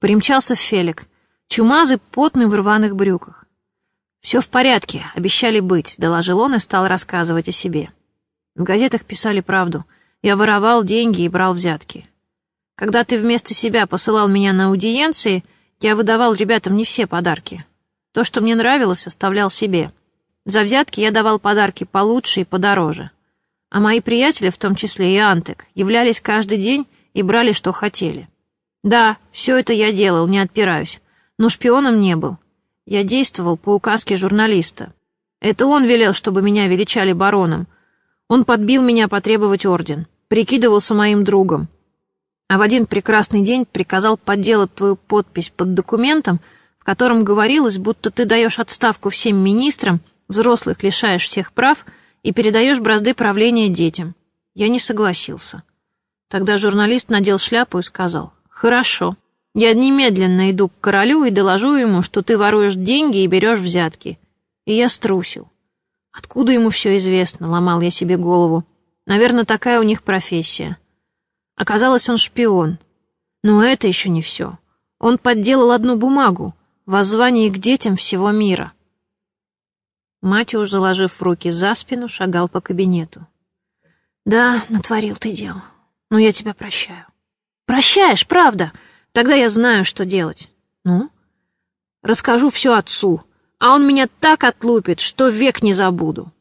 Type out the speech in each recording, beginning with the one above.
Примчался Фелик, чумазый, потный в рваных брюках. «Все в порядке, обещали быть», — доложил он и стал рассказывать о себе. В газетах писали правду. Я воровал деньги и брал взятки. Когда ты вместо себя посылал меня на аудиенции, я выдавал ребятам не все подарки. То, что мне нравилось, оставлял себе. За взятки я давал подарки получше и подороже. А мои приятели, в том числе и Антек, являлись каждый день и брали, что хотели. Да, все это я делал, не отпираюсь, но шпионом не был. Я действовал по указке журналиста. Это он велел, чтобы меня величали бароном. Он подбил меня потребовать орден, прикидывался моим другом. А в один прекрасный день приказал подделать твою подпись под документом, в котором говорилось, будто ты даешь отставку всем министрам, взрослых лишаешь всех прав и передаешь бразды правления детям. Я не согласился. Тогда журналист надел шляпу и сказал, «Хорошо, я немедленно иду к королю и доложу ему, что ты воруешь деньги и берешь взятки». И я струсил. Откуда ему все известно, ломал я себе голову. Наверное, такая у них профессия. Оказалось, он шпион. Но это еще не все. Он подделал одну бумагу, воззвание к детям всего мира. Матюш, заложив руки за спину, шагал по кабинету. «Да, натворил ты дел, но я тебя прощаю». Прощаешь, правда? Тогда я знаю, что делать. Ну? Расскажу все отцу, а он меня так отлупит, что век не забуду.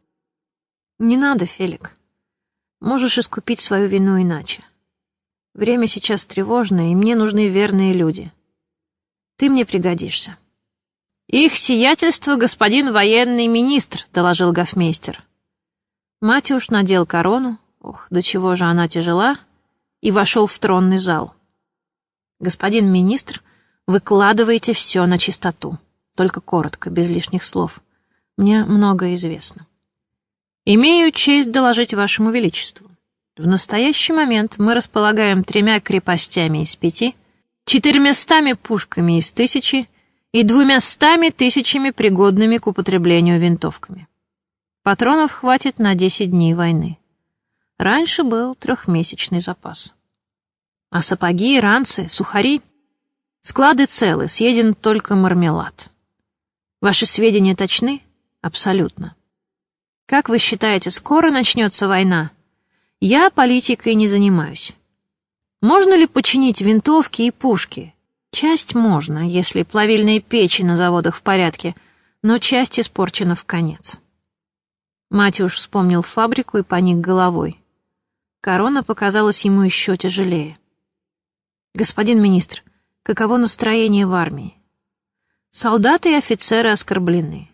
Не надо, Фелик. Можешь искупить свою вину иначе. Время сейчас тревожное, и мне нужны верные люди. Ты мне пригодишься. «Их сиятельство господин военный министр», — доложил гофмейстер. Матюш надел корону, ох, до чего же она тяжела, и вошел в тронный зал. «Господин министр, выкладывайте все на чистоту, только коротко, без лишних слов. Мне многое известно. Имею честь доложить вашему величеству. В настоящий момент мы располагаем тремя крепостями из пяти, четырьмястами пушками из тысячи и двумястами тысячами пригодными к употреблению винтовками. Патронов хватит на десять дней войны. Раньше был трехмесячный запас. А сапоги, ранцы, сухари? Склады целы, съеден только мармелад. Ваши сведения точны? Абсолютно. Как вы считаете, скоро начнется война? Я политикой не занимаюсь. Можно ли починить винтовки и пушки? Часть можно, если плавильные печи на заводах в порядке, но часть испорчена в конец. Матюш вспомнил фабрику и поник головой. Корона показалась ему еще тяжелее. «Господин министр, каково настроение в армии?» Солдаты и офицеры оскорблены.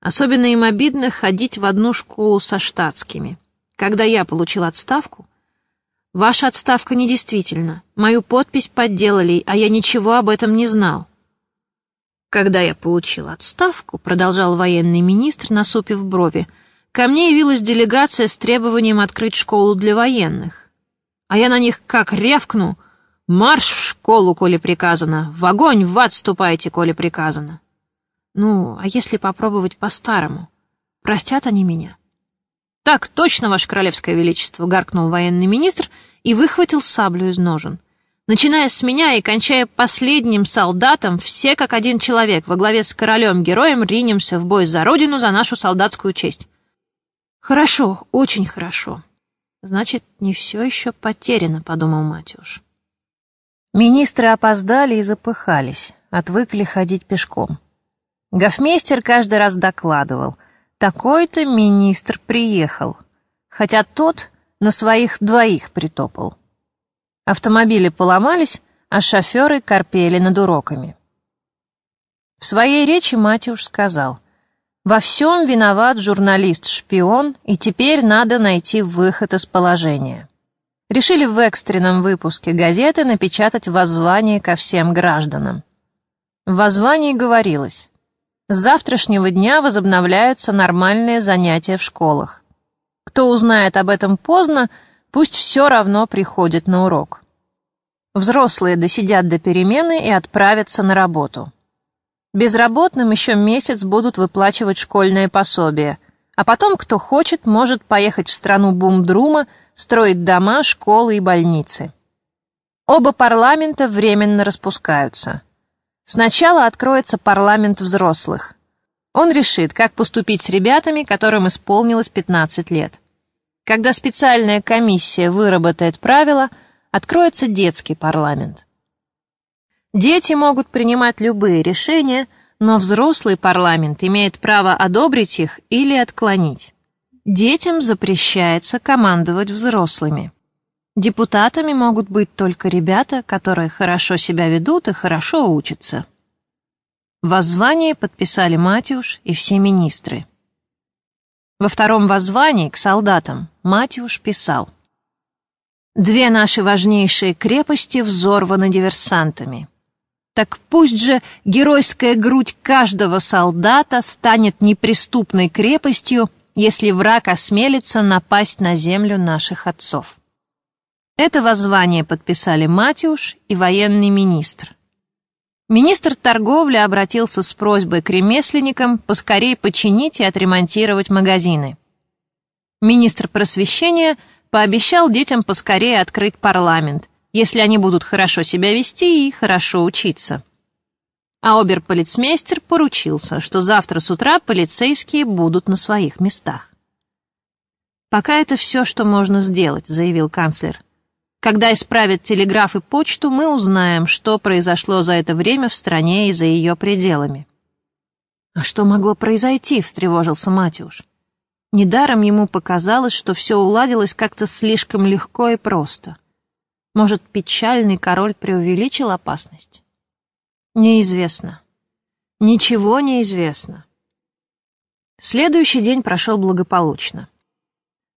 Особенно им обидно ходить в одну школу со штатскими. Когда я получил отставку... Ваша отставка недействительна. Мою подпись подделали, а я ничего об этом не знал. Когда я получил отставку, продолжал военный министр, насупив брови, — Ко мне явилась делегация с требованием открыть школу для военных. А я на них как рявкну. Марш в школу, коли приказано. В огонь, в ад ступайте, коли приказано. Ну, а если попробовать по-старому? Простят они меня? Так точно, ваше королевское величество, гаркнул военный министр и выхватил саблю из ножен. Начиная с меня и кончая последним солдатом, все как один человек во главе с королем-героем ринемся в бой за родину, за нашу солдатскую честь. Хорошо, очень хорошо. Значит, не все еще потеряно, подумал Матюш. Министры опоздали и запыхались, отвыкли ходить пешком. Гофмейстер каждый раз докладывал, такой-то министр приехал, хотя тот на своих двоих притопал. Автомобили поломались, а шоферы корпели над уроками. В своей речи Матюш сказал — во всем виноват журналист-шпион, и теперь надо найти выход из положения. Решили в экстренном выпуске газеты напечатать воззвание ко всем гражданам. В воззвании говорилось, с завтрашнего дня возобновляются нормальные занятия в школах. Кто узнает об этом поздно, пусть все равно приходит на урок. Взрослые досидят до перемены и отправятся на работу. Безработным еще месяц будут выплачивать школьное пособие, а потом, кто хочет, может поехать в страну Бумдрума, строить дома, школы и больницы. Оба парламента временно распускаются. Сначала откроется парламент взрослых. Он решит, как поступить с ребятами, которым исполнилось 15 лет. Когда специальная комиссия выработает правила, откроется детский парламент. Дети могут принимать любые решения, но взрослый парламент имеет право одобрить их или отклонить. Детям запрещается командовать взрослыми. Депутатами могут быть только ребята, которые хорошо себя ведут и хорошо учатся. Воззвание подписали Матюш и все министры. Во втором воззвании к солдатам Матюш писал «Две наши важнейшие крепости взорваны диверсантами. Так пусть же геройская грудь каждого солдата станет неприступной крепостью, если враг осмелится напасть на землю наших отцов». Это воззвание подписали Матюш и военный министр. Министр торговли обратился с просьбой к ремесленникам поскорее починить и отремонтировать магазины. Министр просвещения пообещал детям поскорее открыть парламент, если они будут хорошо себя вести и хорошо учиться. А оберполицмейстер поручился, что завтра с утра полицейские будут на своих местах. «Пока это все, что можно сделать», — заявил канцлер. Когда исправят телеграф и почту, мы узнаем, что произошло за это время в стране и за ее пределами. «А что могло произойти?» — встревожился Матюш. Недаром ему показалось, что все уладилось как-то слишком легко и просто. Может, печальный король преувеличил опасность? Неизвестно. Ничего не известно. Следующий день прошел благополучно.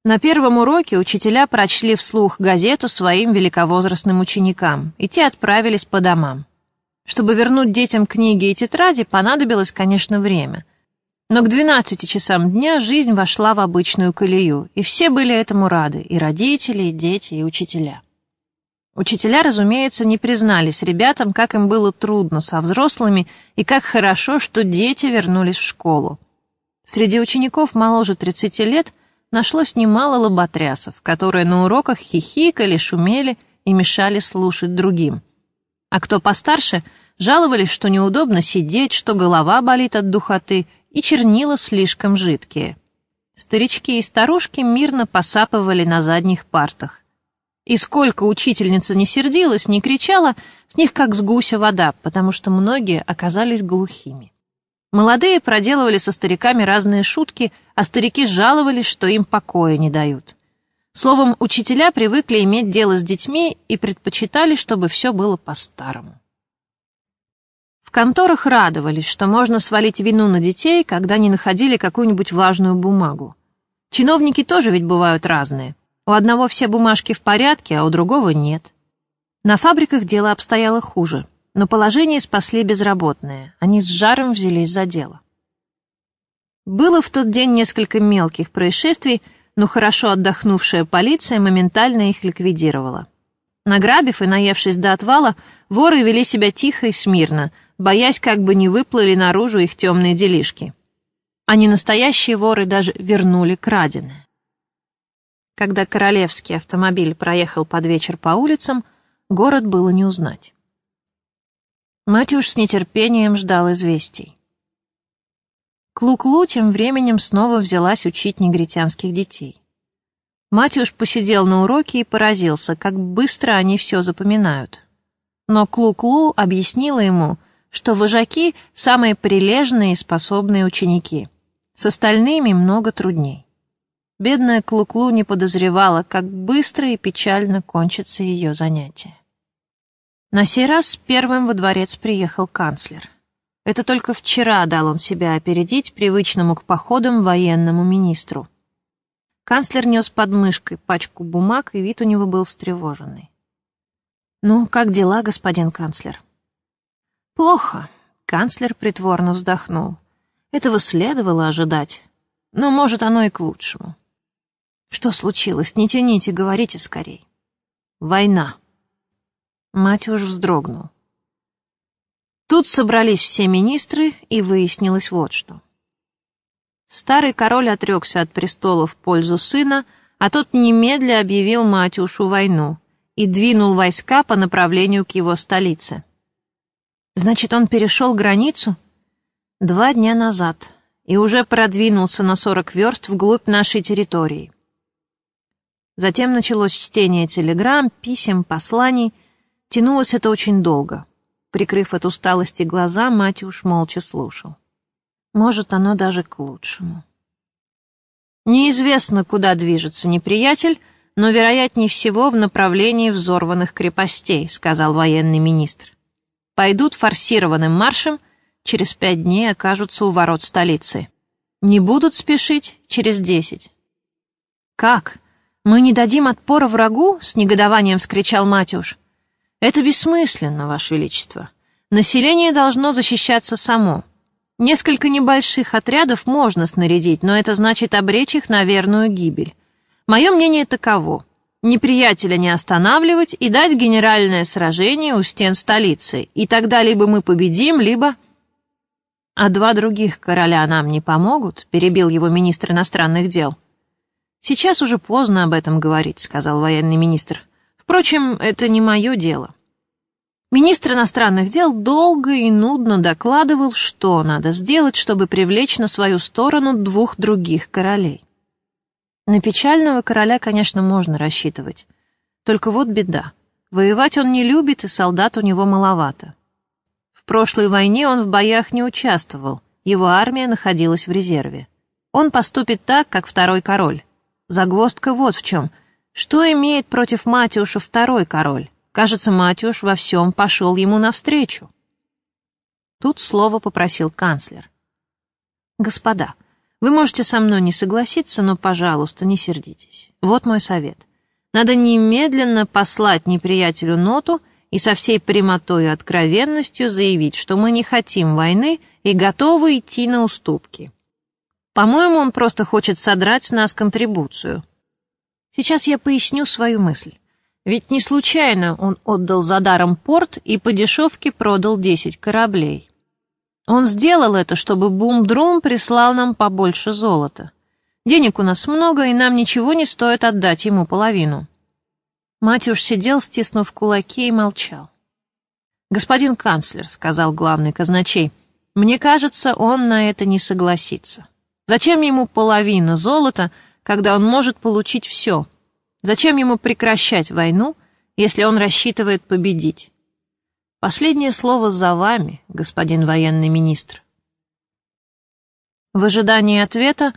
На первом уроке учителя прочли вслух газету своим великовозрастным ученикам, и те отправились по домам. Чтобы вернуть детям книги и тетради, понадобилось, конечно, время. Но к 12 часам дня жизнь вошла в обычную колею, и все были этому рады, и родители, и дети, и учителя. Учителя, разумеется, не признались ребятам, как им было трудно со взрослыми и как хорошо, что дети вернулись в школу. Среди учеников моложе 30 лет нашлось немало лоботрясов, которые на уроках хихикали, шумели и мешали слушать другим. А кто постарше, жаловались, что неудобно сидеть, что голова болит от духоты и чернила слишком жидкие. Старички и старушки мирно посапывали на задних партах. И сколько учительница не сердилась, не кричала, с них как с гуся вода, потому что многие оказались глухими. Молодые проделывали со стариками разные шутки, а старики жаловались, что им покоя не дают. Словом, учителя привыкли иметь дело с детьми и предпочитали, чтобы все было по-старому. В конторах радовались, что можно свалить вину на детей, когда не находили какую-нибудь важную бумагу. Чиновники тоже ведь бывают разные. У одного все бумажки в порядке, а у другого нет. На фабриках дело обстояло хуже но положение спасли безработные. Они с жаром взялись за дело. Было в тот день несколько мелких происшествий, но хорошо отдохнувшая полиция моментально их ликвидировала. Награбив и наевшись до отвала, воры вели себя тихо и смирно, боясь, как бы не выплыли наружу их темные делишки. А не настоящие воры даже вернули краденое. Когда королевский автомобиль проехал под вечер по улицам, город было не узнать. Матюш с нетерпением ждал известий. Клуклу тем временем снова взялась учить негритянских детей. Матюш посидел на уроке и поразился, как быстро они все запоминают. Но Клуклу объяснила ему, что вожаки — самые прилежные и способные ученики. С остальными много трудней. Бедная Клуклу не подозревала, как быстро и печально кончится ее занятие. На сей раз первым во дворец приехал канцлер. Это только вчера дал он себя опередить привычному к походам военному министру. Канцлер нес под мышкой пачку бумаг, и вид у него был встревоженный. «Ну, как дела, господин канцлер?» «Плохо», — канцлер притворно вздохнул. «Этого следовало ожидать, но, может, оно и к лучшему». «Что случилось? Не тяните, говорите скорей». «Война», Матюш вздрогнул. Тут собрались все министры, и выяснилось вот что. Старый король отрекся от престола в пользу сына, а тот немедля объявил Матюшу войну, и двинул войска по направлению к его столице. Значит, он перешел границу? Два дня назад, и уже продвинулся на сорок верст вглубь нашей территории. Затем началось чтение телеграмм, писем, посланий. Тянулось это очень долго. Прикрыв от усталости глаза, Матюш молча слушал. Может, оно даже к лучшему. Неизвестно, куда движется неприятель, но, вероятнее всего, в направлении взорванных крепостей, сказал военный министр. Пойдут форсированным маршем, через пять дней окажутся у ворот столицы. Не будут спешить через десять. Как? Мы не дадим отпора врагу? С негодованием вскричал Матюш. Это бессмысленно, Ваше Величество. Население должно защищаться само. Несколько небольших отрядов можно снарядить, но это значит обречь их на верную гибель. Мое мнение таково. Неприятеля не останавливать и дать генеральное сражение у стен столицы, и тогда либо мы победим, либо... А два других короля нам не помогут, перебил его министр иностранных дел. Сейчас уже поздно об этом говорить, сказал военный министр. Впрочем, это не мое дело. Министр иностранных дел долго и нудно докладывал, что надо сделать, чтобы привлечь на свою сторону двух других королей. На печального короля, конечно, можно рассчитывать. Только вот беда. Воевать он не любит, и солдат у него маловато. В прошлой войне он в боях не участвовал, его армия находилась в резерве. Он поступит так, как второй король. Загвоздка вот в чем. Что имеет против Матюша второй король? Кажется, Матюш во всем пошел ему навстречу. Тут слово попросил канцлер. «Господа, вы можете со мной не согласиться, но, пожалуйста, не сердитесь. Вот мой совет. Надо немедленно послать неприятелю ноту и со всей прямотой и откровенностью заявить, что мы не хотим войны и готовы идти на уступки. По-моему, он просто хочет содрать с нас контрибуцию. Сейчас я поясню свою мысль. Ведь не случайно он отдал за даром порт и по дешевке продал десять кораблей. Он сделал это, чтобы Бум-Друм прислал нам побольше золота. Денег у нас много, и нам ничего не стоит отдать ему половину. Матюш сидел, стиснув кулаки, и молчал. «Господин канцлер», — сказал главный казначей, — «мне кажется, он на это не согласится. Зачем ему половина золота, когда он может получить все? Зачем ему прекращать войну, если он рассчитывает победить? Последнее слово за вами, господин военный министр. В ожидании ответа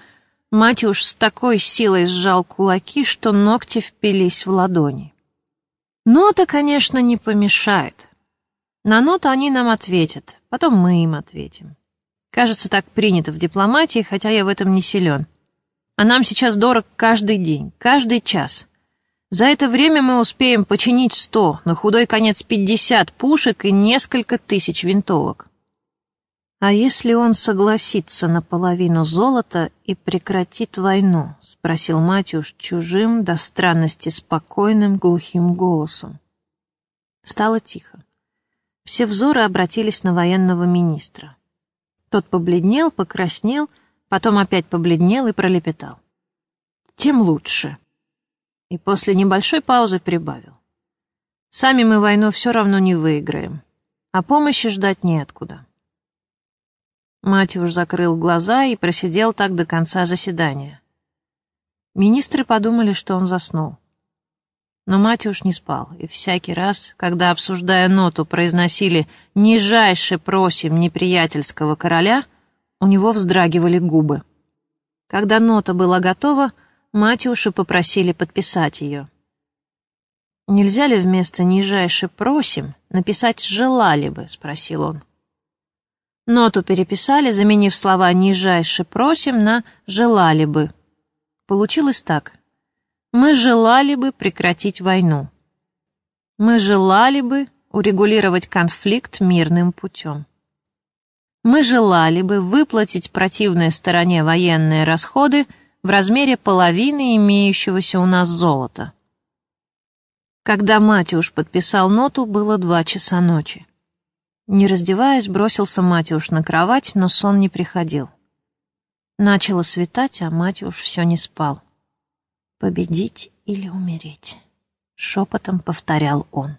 Матюш с такой силой сжал кулаки, что ногти впились в ладони. Нота, конечно, не помешает. На ноту они нам ответят, потом мы им ответим. Кажется, так принято в дипломатии, хотя я в этом не силен. А нам сейчас дорог каждый день, каждый час. За это время мы успеем починить сто, на худой конец пятьдесят пушек и несколько тысяч винтовок. А если он согласится на половину золота и прекратит войну? спросил Матюш чужим до странности спокойным глухим голосом. Стало тихо. Все взоры обратились на военного министра. Тот побледнел, покраснел, потом опять побледнел и пролепетал. «Тем лучше и после небольшой паузы прибавил. «Сами мы войну все равно не выиграем, а помощи ждать неоткуда». Матюш закрыл глаза и просидел так до конца заседания. Министры подумали, что он заснул. Но Матюш не спал, и всякий раз, когда, обсуждая ноту, произносили «нижайше просим неприятельского короля», у него вздрагивали губы. Когда нота была готова, Матюша попросили подписать ее. «Нельзя ли вместо «нижайше просим» написать «желали бы»?» — спросил он. Ноту переписали, заменив слова «нижайше просим» на «желали бы». Получилось так. «Мы желали бы прекратить войну». «Мы желали бы урегулировать конфликт мирным путем». «Мы желали бы выплатить противной стороне военные расходы», в размере половины имеющегося у нас золота. Когда Матюш подписал ноту, было два часа ночи. Не раздеваясь, бросился Матюш на кровать, но сон не приходил. Начало светать, а Матюш все не спал. Победить или умереть? шепотом повторял он.